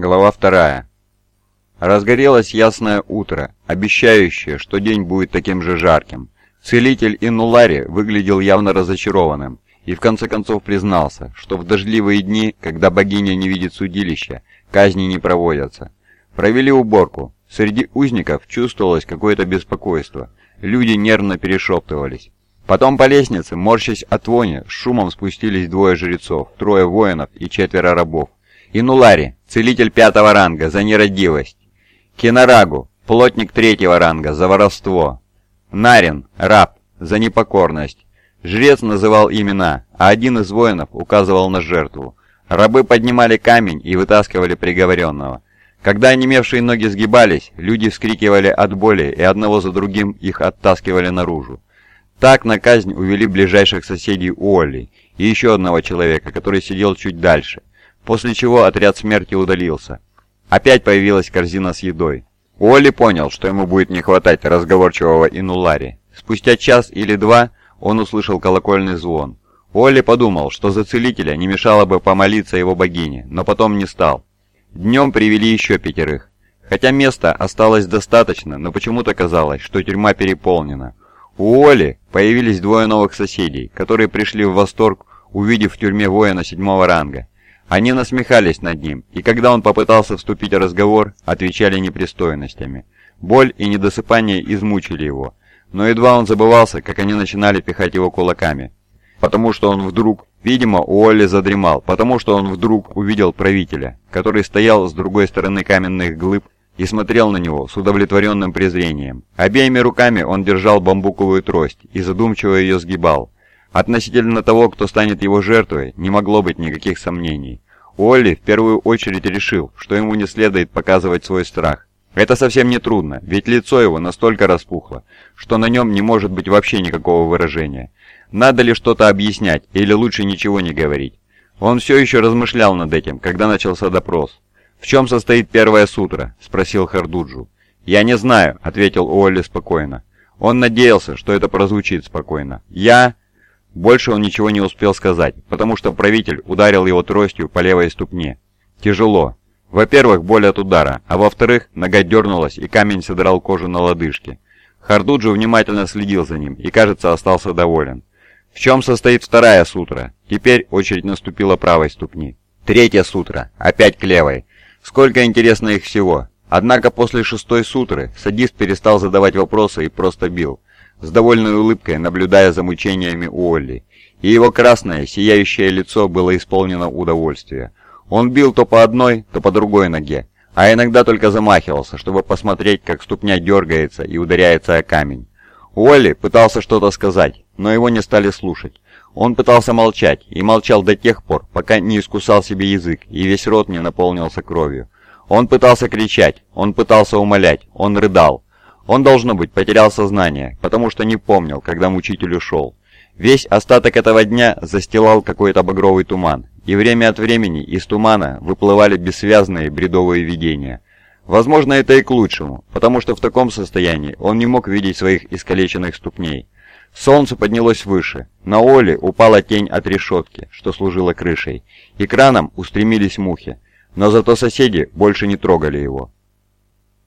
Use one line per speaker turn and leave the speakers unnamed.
Глава вторая. Разгорелось ясное утро, обещающее, что день будет таким же жарким. Целитель Инулари выглядел явно разочарованным и в конце концов признался, что в дождливые дни, когда богиня не видит судилища, казни не проводятся. Провели уборку. Среди узников чувствовалось какое-то беспокойство. Люди нервно перешептывались. Потом по лестнице, морщась от вони, с шумом спустились двое жрецов, трое воинов и четверо рабов. Инулари, целитель пятого ранга, за нерадивость. Кинарагу, плотник третьего ранга, за воровство. Нарин, раб, за непокорность. Жрец называл имена, а один из воинов указывал на жертву. Рабы поднимали камень и вытаскивали приговоренного. Когда онемевшие ноги сгибались, люди вскрикивали от боли и одного за другим их оттаскивали наружу. Так на казнь увели ближайших соседей Уолли и еще одного человека, который сидел чуть дальше после чего отряд смерти удалился. Опять появилась корзина с едой. Уолли понял, что ему будет не хватать разговорчивого Инулари. Спустя час или два он услышал колокольный звон. Уолли подумал, что за целителя не мешало бы помолиться его богине, но потом не стал. Днем привели еще пятерых. Хотя места осталось достаточно, но почему-то казалось, что тюрьма переполнена. У Оли появились двое новых соседей, которые пришли в восторг, увидев в тюрьме воина седьмого ранга. Они насмехались над ним, и когда он попытался вступить в разговор, отвечали непристойностями. Боль и недосыпание измучили его, но едва он забывался, как они начинали пихать его кулаками. Потому что он вдруг, видимо, Уолли задремал, потому что он вдруг увидел правителя, который стоял с другой стороны каменных глыб и смотрел на него с удовлетворенным презрением. Обеими руками он держал бамбуковую трость и задумчиво ее сгибал. Относительно того, кто станет его жертвой, не могло быть никаких сомнений. Уолли в первую очередь решил, что ему не следует показывать свой страх. Это совсем не трудно, ведь лицо его настолько распухло, что на нем не может быть вообще никакого выражения. Надо ли что-то объяснять, или лучше ничего не говорить? Он все еще размышлял над этим, когда начался допрос. «В чем состоит первая сутра?» – спросил Хардуджу. «Я не знаю», – ответил Уолли спокойно. Он надеялся, что это прозвучит спокойно. «Я...» Больше он ничего не успел сказать, потому что правитель ударил его тростью по левой ступне. Тяжело. Во-первых, боль от удара, а во-вторых, нога дернулась и камень содрал кожу на лодыжке. Хардуджи внимательно следил за ним и, кажется, остался доволен. В чем состоит вторая сутра? Теперь очередь наступила правой ступни. Третья сутра. Опять к левой. Сколько интересно их всего. Однако после шестой сутры садист перестал задавать вопросы и просто бил с довольной улыбкой, наблюдая за мучениями Уолли, и его красное, сияющее лицо было исполнено удовольствия. Он бил то по одной, то по другой ноге, а иногда только замахивался, чтобы посмотреть, как ступня дергается и ударяется о камень. Уолли пытался что-то сказать, но его не стали слушать. Он пытался молчать, и молчал до тех пор, пока не искусал себе язык, и весь рот не наполнился кровью. Он пытался кричать, он пытался умолять, он рыдал, он, должно быть, потерял сознание, потому что не помнил, когда мучитель ушел. Весь остаток этого дня застилал какой-то багровый туман, и время от времени из тумана выплывали бессвязные бредовые видения. Возможно, это и к лучшему, потому что в таком состоянии он не мог видеть своих искалеченных ступней. Солнце поднялось выше, на Оле упала тень от решетки, что служила крышей, и краном устремились мухи, но зато соседи больше не трогали его.